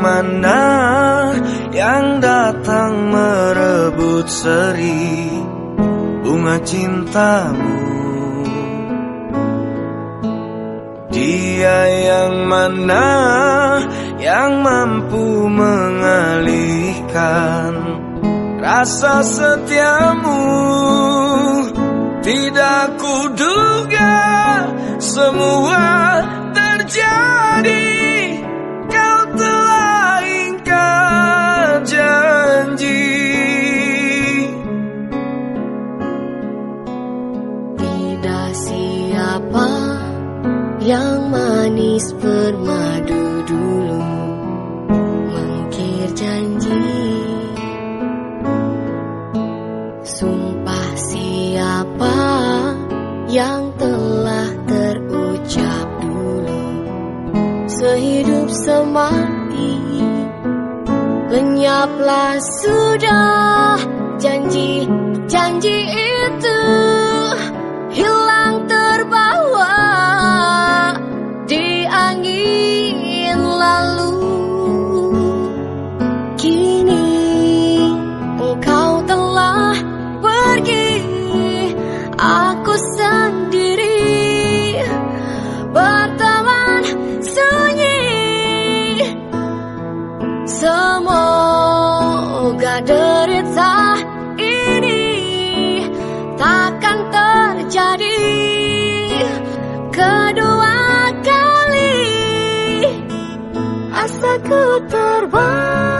mana yang datang merebut seri bunga cintamu? Dia yang mana yang mampu mengalihkan rasa setiamu? Tidak kuduga semua terjadi yang manis bermadu dulu Mengkir janji. Sumpah siapa yang telah terucap dulu? Sehidup semati Lenyaplah sudah. Janji-janji itu di Asaku terbang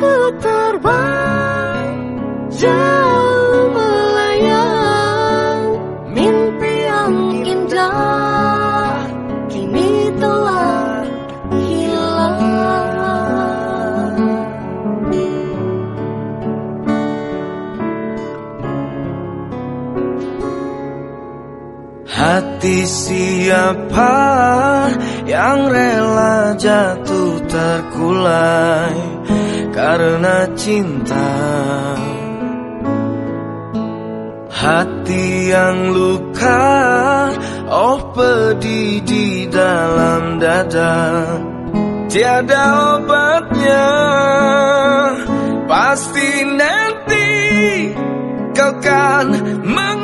Asaku terbang jauh melayang Mimpi yang indah kini telah hilang. Hati siapa yang rela jatuh terkulai karena cinta Hati yang luka Oh pedih di dalam dada. Tiada obatnya Pasti nanti Kau kan mengalami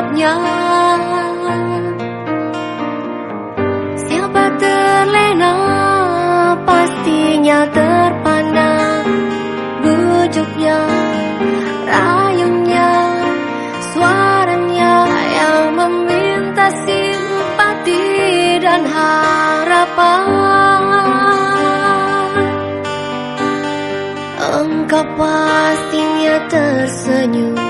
sebabnya Siapa terlena? Pastinya terpana Bujuknya, rayunya, suaranya Yang meminta simpati dan harapan. Engkau pastinya tersenyum.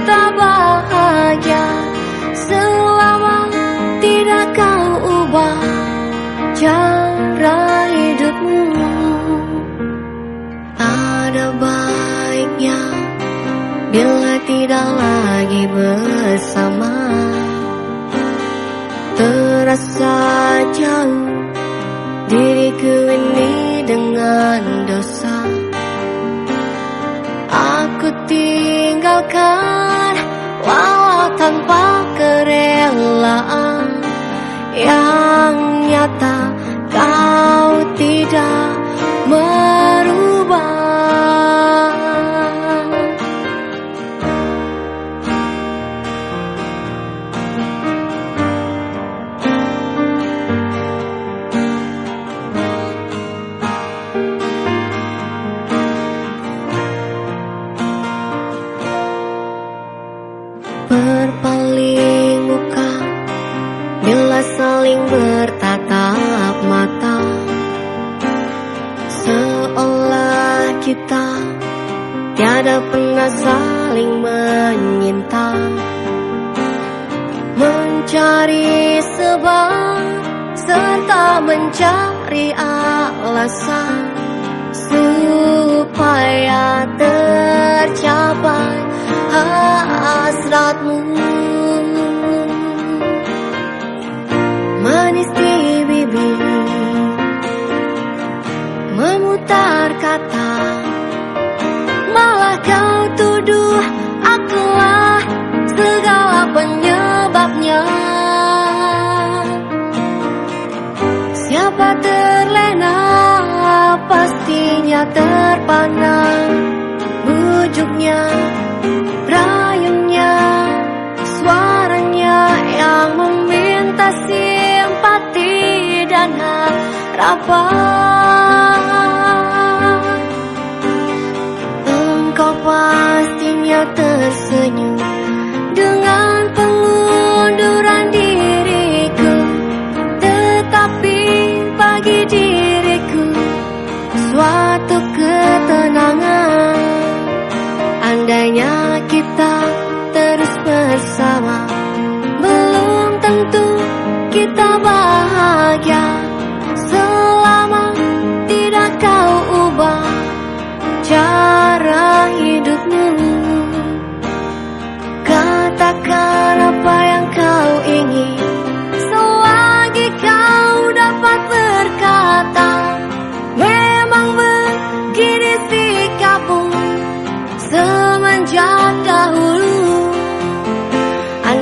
kita bahagia. Selama tidak kau ubah. Cara hidupmu. Ada baiknya bila tidak lagi bersama. Terasa jauh. panah Bujuknya Rayunya Suaranya Yang meminta simpati Dan harapan. Engkau pastinya tersenyum.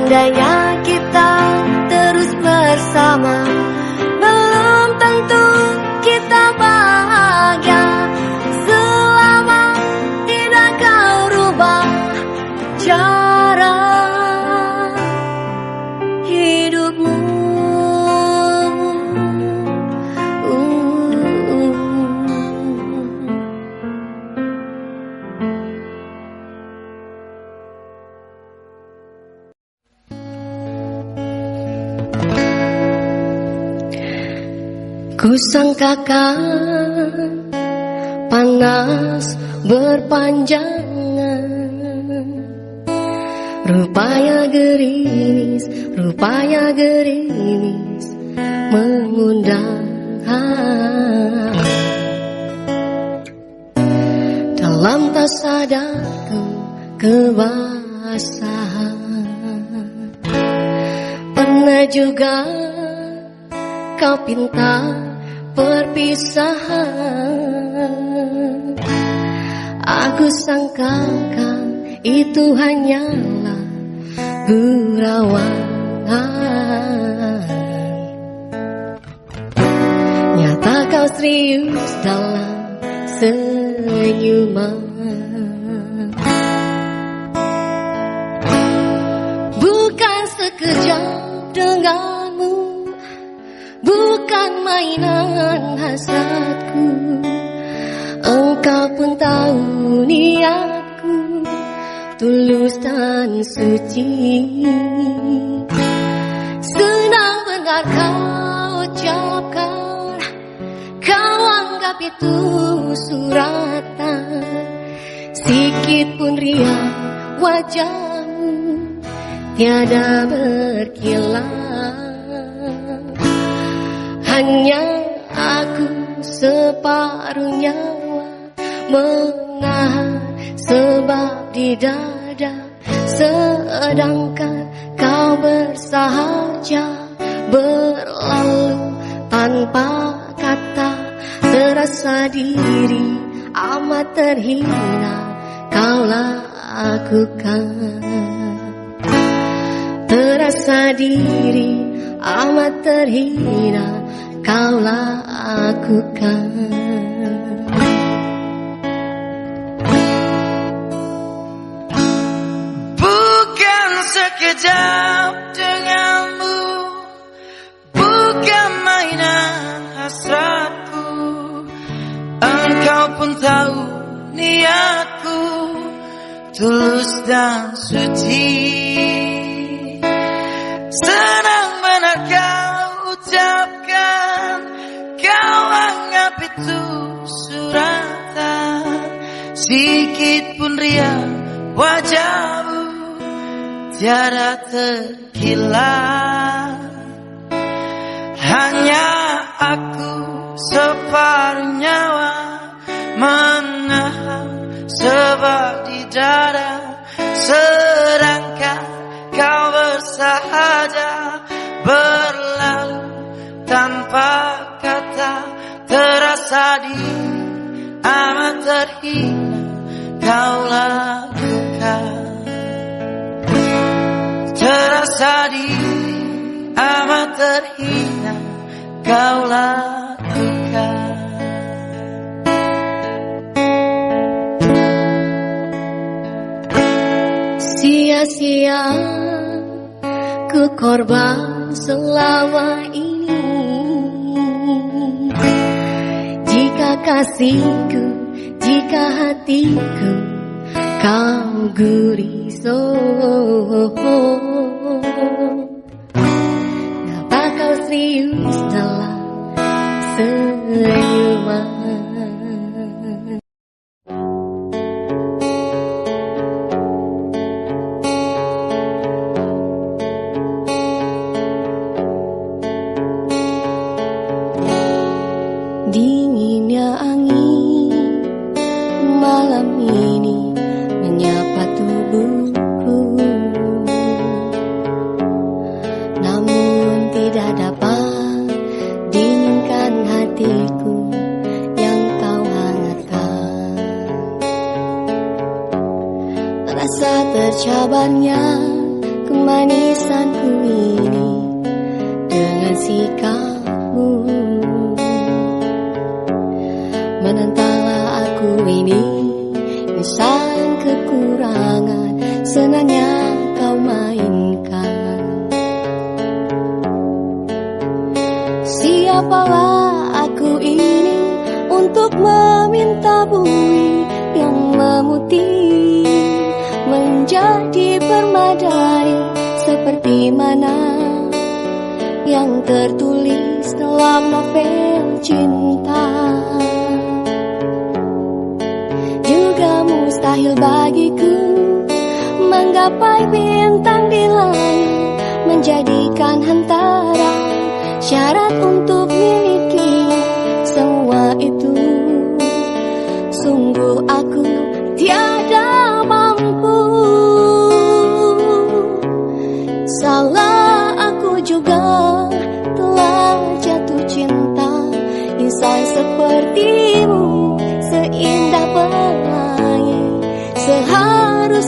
andainya Ku sangkakan panas berpanjangan. Rupanya gerimis, rupanya gerimis mengundang. Dalam tak sadarku kebasahan Pernah juga kau pinta perpisahan. Aku sangkakan itu hanyalah gurauan Nyata kau serius dalam senyuman. Bukan sekejap denganmu bukan mainan hasratku. Engkau pun tahu niatku. Tulus dan suci. Senang dengar kau ucapkan. Kau anggap itu suratan. Sikit pun riang wajahmu. Tiada berkilau hanya aku separuh nyawa menahan sebab di dada sedangkan kau bersahaja berlalu tanpa kata. Terasa diri amat terhina kau lakukan terasa diri amat terhina kau lakukan Bukan sekejap denganmu. Bukan mainan hasratku. Engkau pun tahu niatku. Tulus dan suci. Senang Sikit pun riang wajahmu Tiada terkilat. Hanya aku separuh nyawa Menahan sebab di dada Sedangkan kau bersahaja Berlalu tanpa kata terasa di amat terhina kau lakukan terasa di amat terhina. Kau lakukan sia-sia ku korban selama ini. Jika kasihku, jika hatiku kau guriso Kenapa kau serius dalam senyuman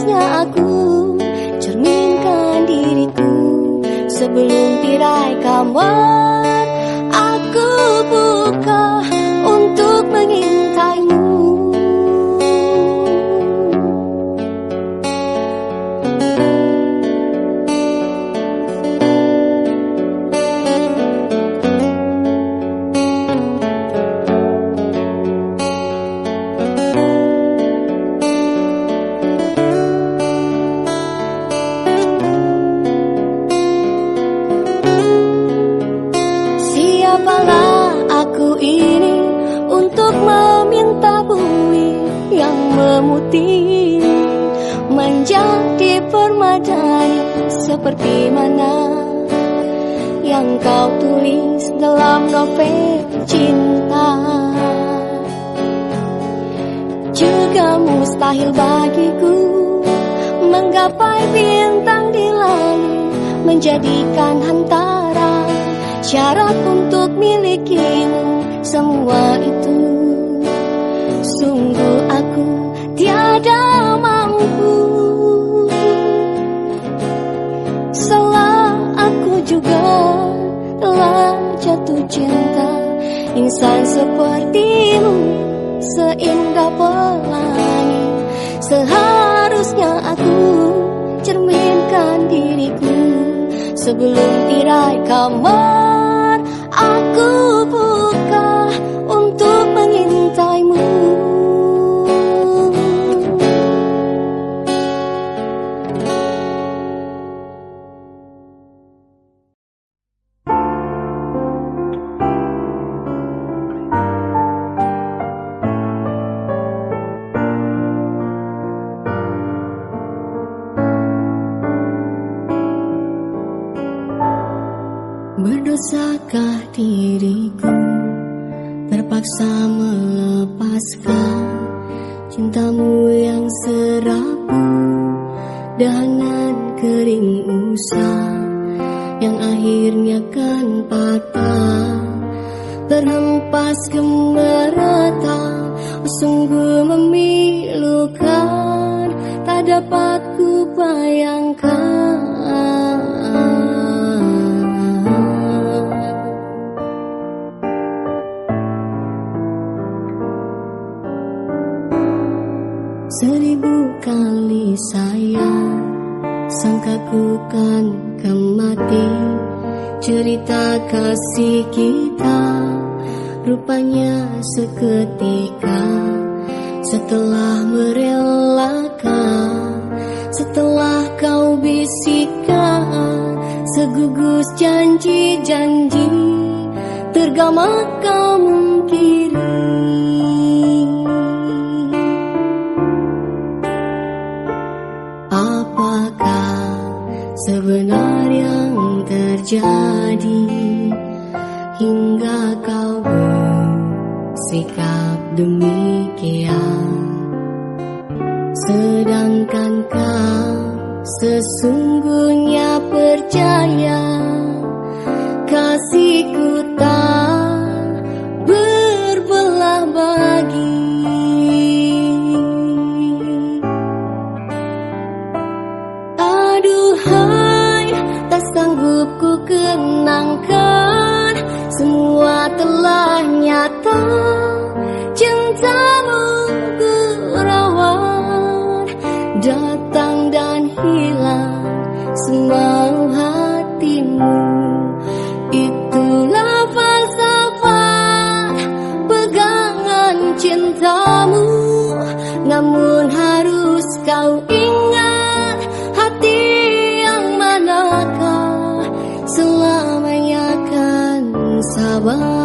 Aku cerminkan diriku Sebelum tirai kamar seperti mana yang kau tulis dalam novel cinta. Juga mustahil bagiku menggapai bintang di langit menjadikan hantara syarat untuk milikimu semua itu sungguh aku tiada cinta insan sepertimu seindah pelangi. Seharusnya aku cerminkan diriku. Sebelum tirai kamar aku buka Setelah merelakan Setelah kau bisikan Segugus janji-janji Tergama kau mungkiri Apakah sebenarnya yang terjadi Hingga kau bersikap demikian sesungguhnya percaya Kasihku tak berbelah bagi. Aduhai, tak sanggup ku kenangkan Semua telah nyata menimbang hatimu Itulah falsafah. Pegangan cintamu Namun harus kau ingat hati yang manakah Selamanya kan sabar.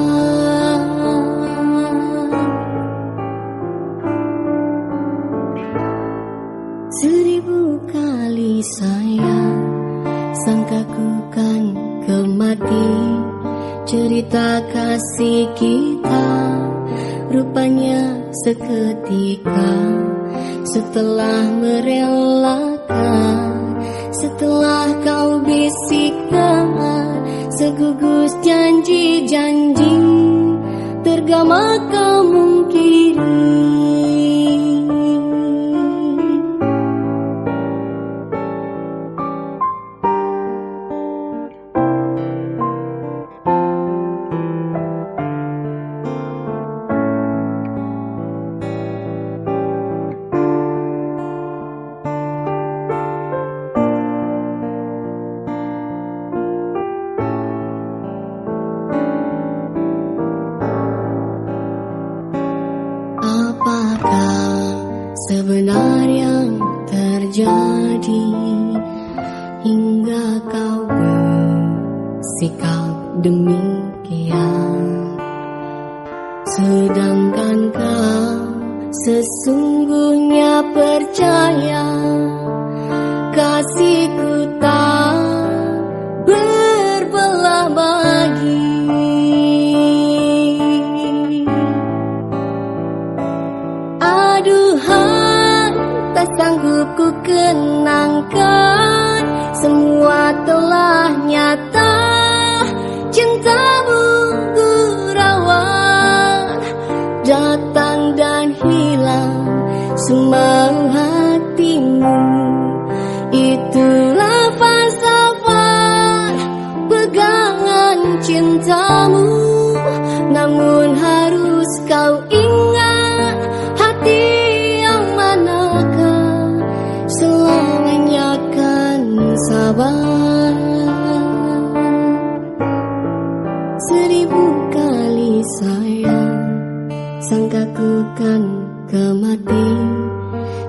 mati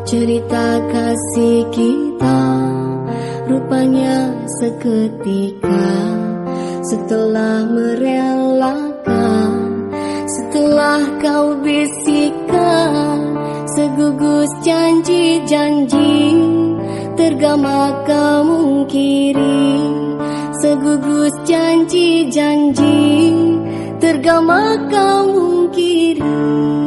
cerita kasih kita. Rupanya seketika setelah merelakan setelah kau bisikan segugus janji-janji tergama kamu kiri segugus janji-janji tergama kamu kiri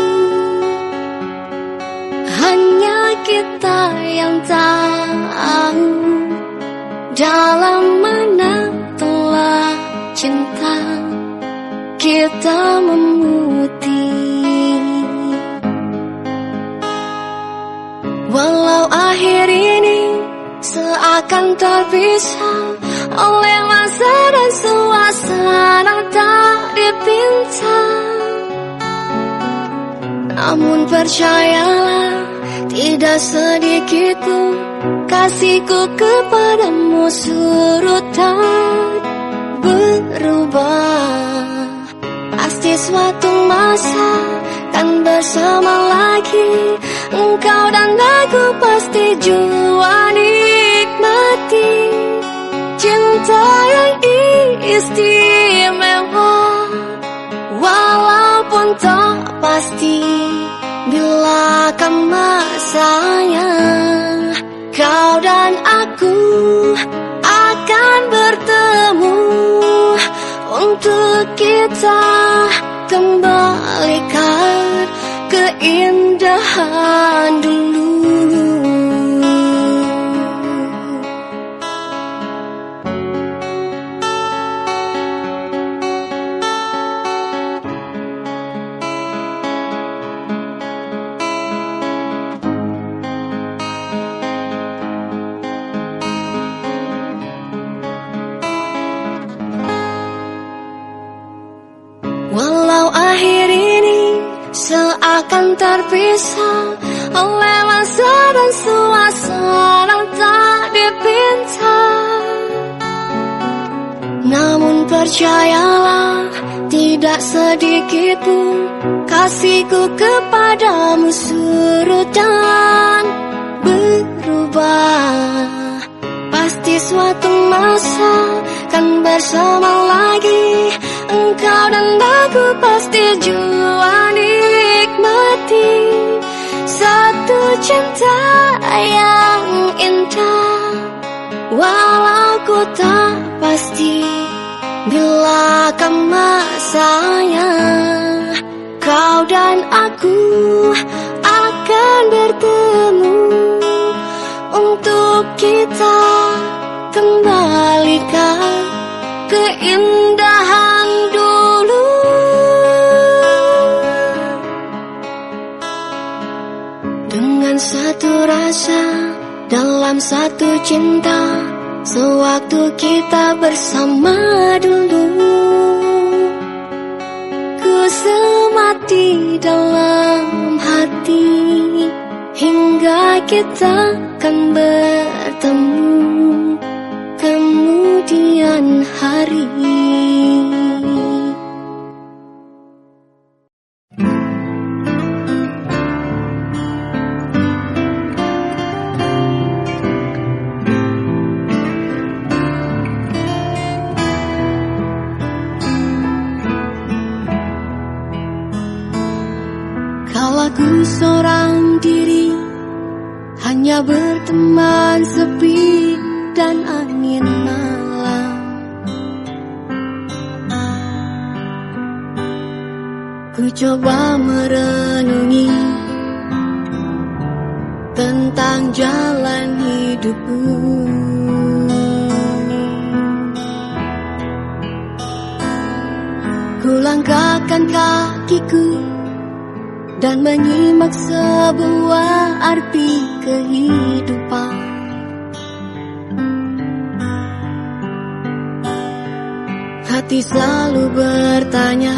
kita yang tahu dalam mana telah cinta kita memutih walau akhir ini seakan terpisah oleh masa dan suasana tak dipinta. Namun percayalah Sedikitku kasihku kepadamu surut tak berubah. Pasti suatu masa kan bersama lagi Engkau dan aku pasti jua nikmati. Cinta yang istimewa Walaupun tak pasti. Bila kan masanya Kau dan aku Akan bertemu. Untuk kita Kembalikan Keindahan dulu. Seakan terpisah oleh masa dan suasana tak dipinta. Namun percayalah tidak sedikit pun kasihku kepadamu surut dan berubah. Pasti suatu masa kan bersama lagi Engkau dan aku pasti jua nikmati. Satu cinta yang indah Walau ku tak pasti. Bila kan masanya Kau dan aku akan bertemu satu rasa dalam satu cinta Sewaktu kita bersama dulu. Ku semati dalam hati Hingga kita kan bertemu kemudian hari Kalau aku seorang diri Hanya berteman sepi dan angin malam. Ku coba merenungi Tentang jalan hidupku. Ku langkahkan kakiku Dan menyimak sebuah arti kehidupan. Hati selalu bertanya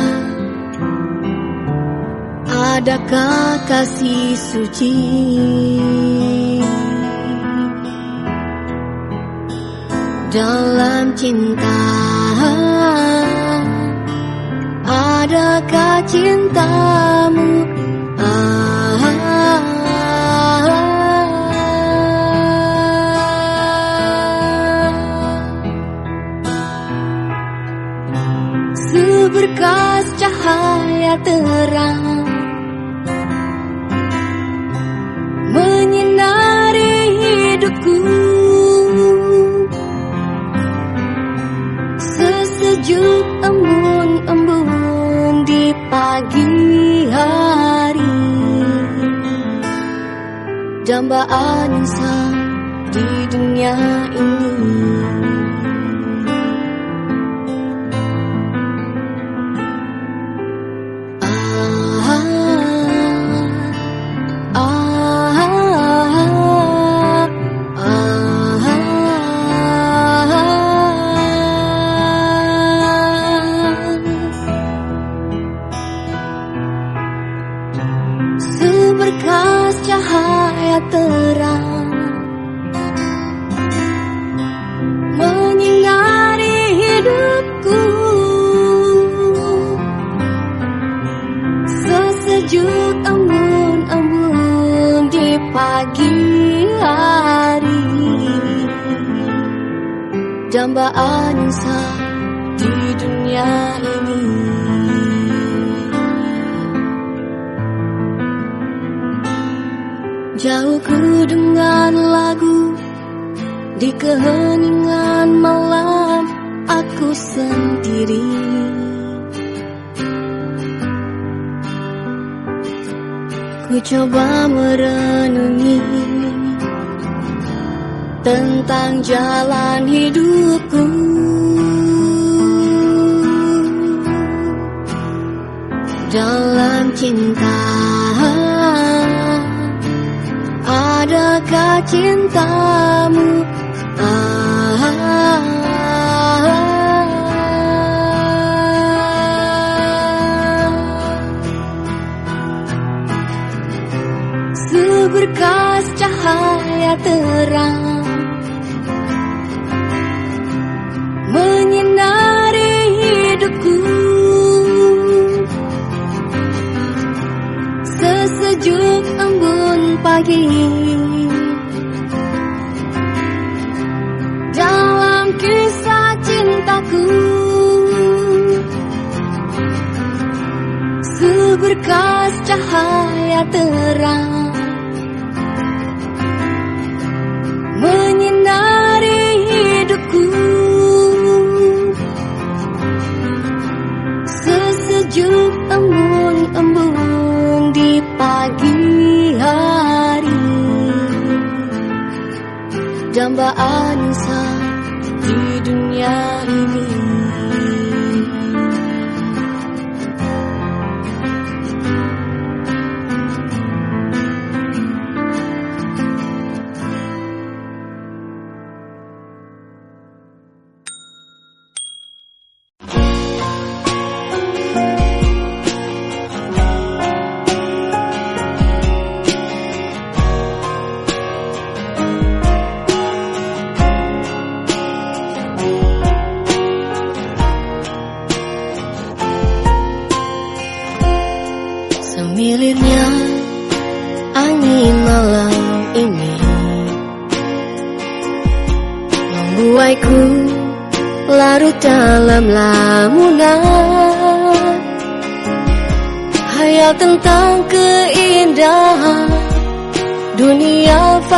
Adakah kasih suci? Dalam cinta Adakah cintamu Seberkas cahaya terang Menyinari hidupku. Sesejuk embun-embun di pagi Dambaan insan di dunia ini dambaan di dunia ini. Jauhku dengan lagu Di keheningan malam Aku sendiri. Ku coba merenungi tentang jalan hidupku. Dalam cinta Adakah cintamu? Seberkas cahaya terang pagi Dalam kisah cintaku Seberkas cahaya terang dambaan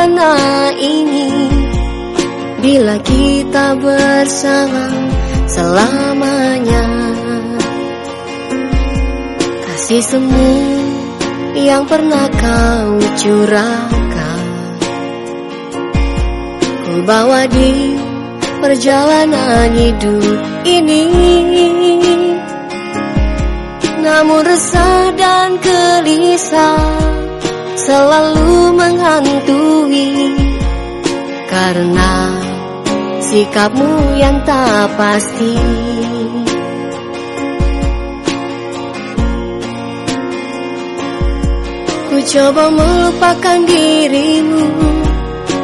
dunia fana ini. Bila kita bersama selamanya. Kasih semu yang pernah kau curahkan. Ku bawa di perjalanan hidup ini. Namun resah dan gelisah Selalu menghantui. Karena sikapmu yang tak pasti. Ku coba melupakan dirimu.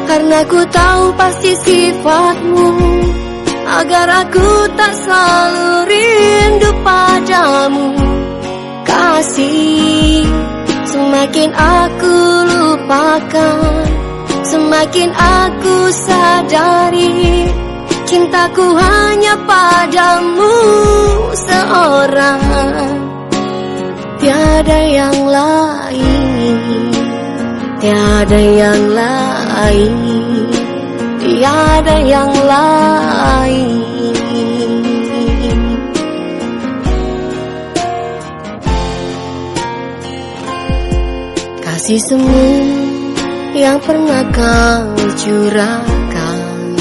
Karena ku tahu pasti sifatmu. Agar aku tak selalu rindu padamu. Kasih Semakin aku lupakan Semakin aku sadari Cintaku hanya padamu seorang. Tiada yang lain Tiada yang lain Tiada yang lain Kasih semu yang pernah kau curahkan.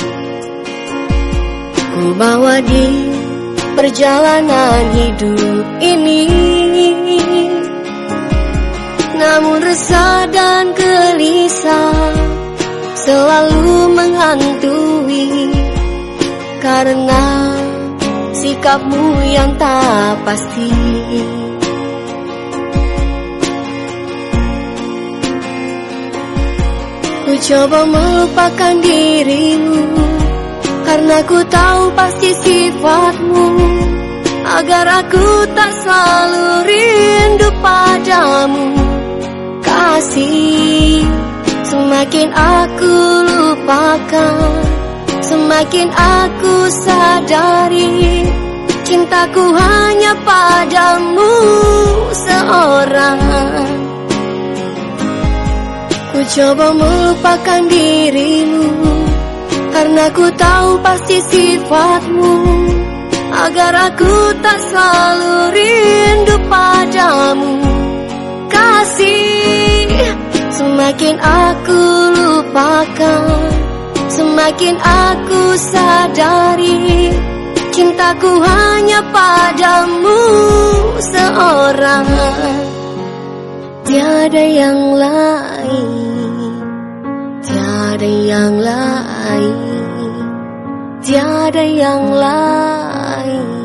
Ku bawa di perjalanan hidup ini. Namun resah dan gelisah Selalu menghantui. Karena sikapmu yang tak pasti Ku coba melupakan dirimu. Karena ku tahu pasti sifatmu. Agar aku tak selalu rindu padamu. Kasih Semakin aku lupakan. Semakin aku sadari Cintaku hanya padamu seorang Ku coba melupakan dirimu Karena ku tahu pasti sifatmu. Agar aku tak selalu rindu padamu. Kasih Semakin aku lupakan Semakin aku sadari Cintaku hanya padamu seorang. Tiada yang lain Tiada yang lain. Tiada yang lain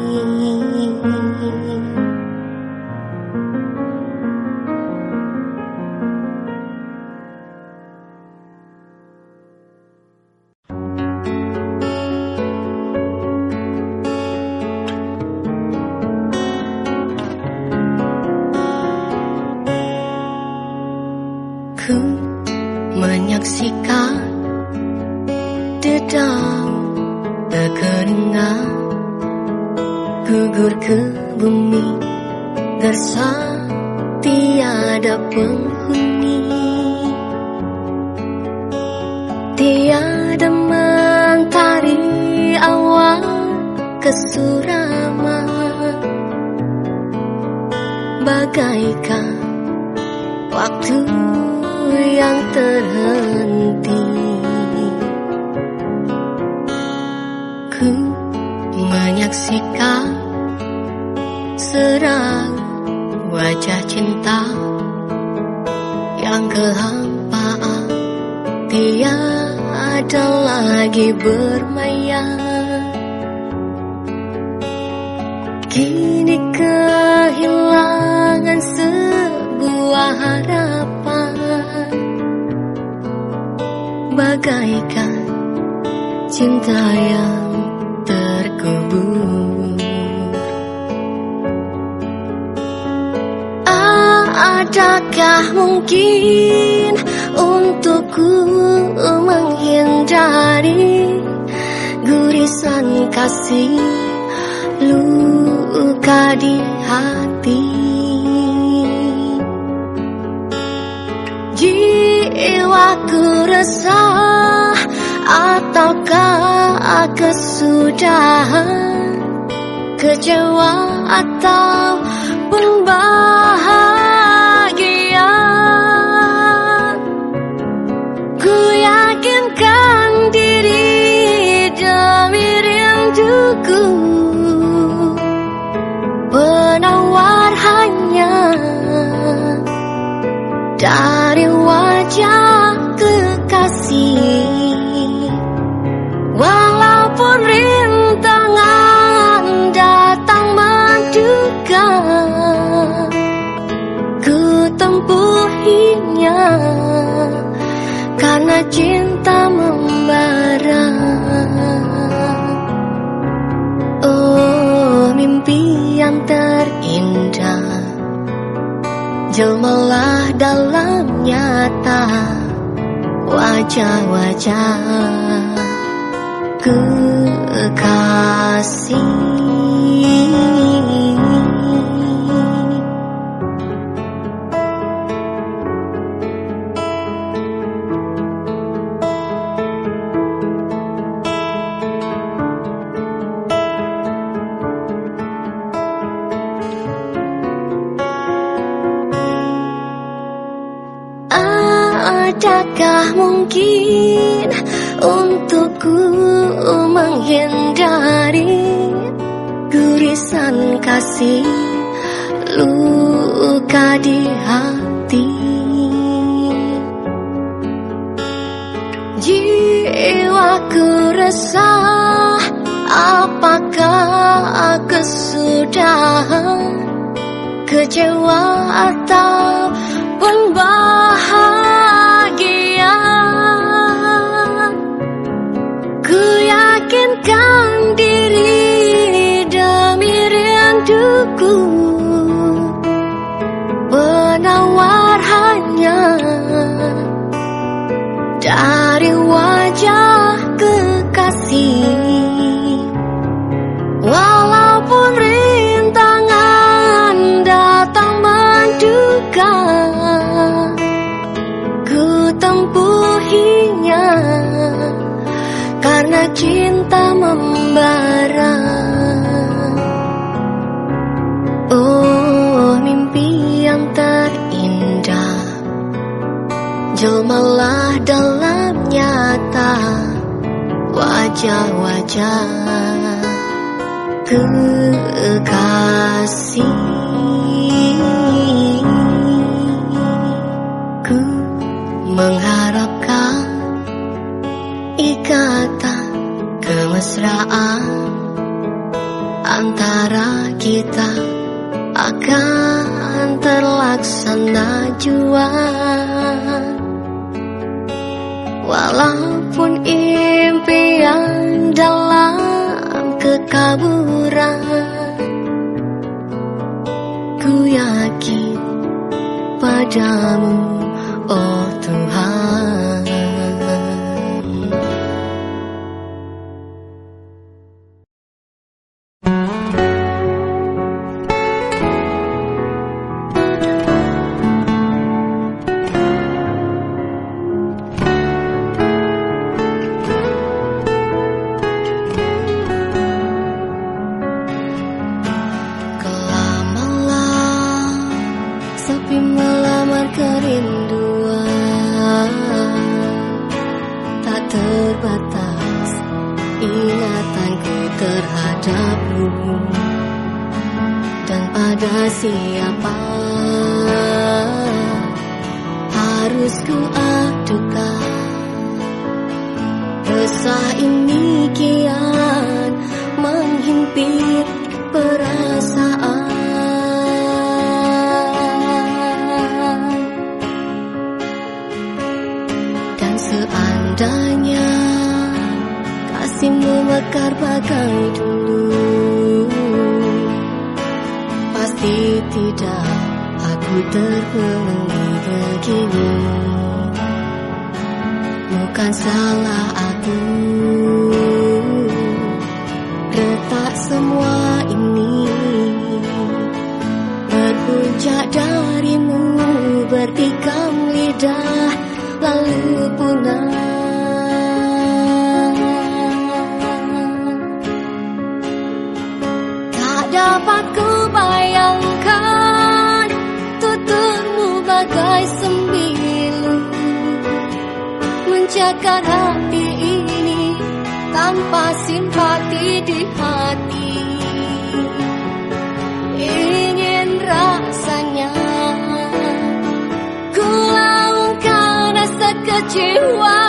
tiada mentari awal kesuraman bagaikan waktu yang terhenti. Ku menyaksikan serang wajah cinta Yang kehampaan tiada lagi bermayar Kini kehilangan sebuah harapan bagaikan cinta yang terkubur. Adakah mungkin untukku menghindari gurisan kasih luka di hati? Jiwaku resah Ataukah kesudahan Kecewa atau pun Jelmalah dalam nyata Wajah-wajah kekasih luka di hati? Jiwaku resah, apakah kesudahan kecewa atau pun bahagia Ku yakinkan diri rinduku Penawar hanya dari wajah kekasih. Walaupun rintangan datang menduga Ku tempuhinya Karena cinta membara Malah dalam nyata Wajah-wajah Kekasih Ku mengharapkan Ikatan kemesraan Antara kita akan terlaksana jua. Walaupun impian dalam kekaburan Ku yakin padamu, oh Tuhan. terbenang begini Bukan salah aku. 给我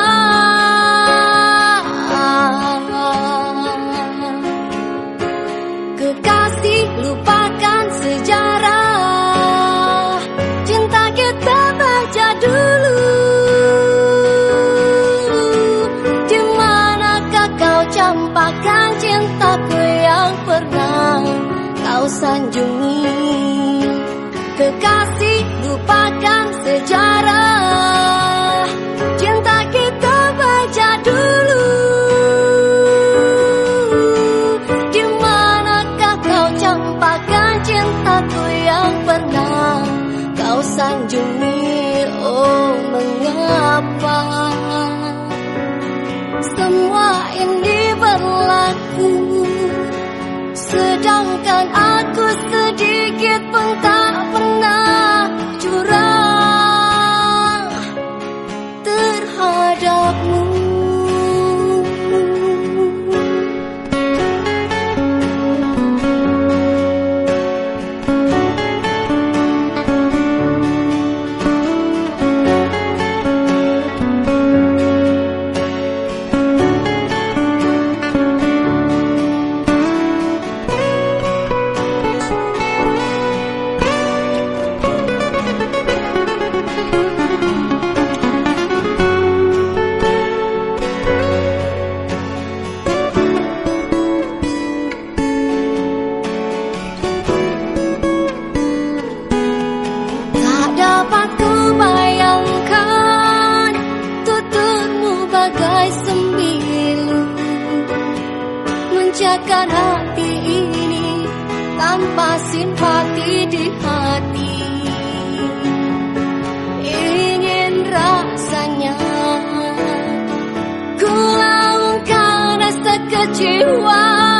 个绝望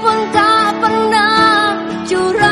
pun tak pernah curang